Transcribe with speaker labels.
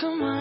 Speaker 1: come on.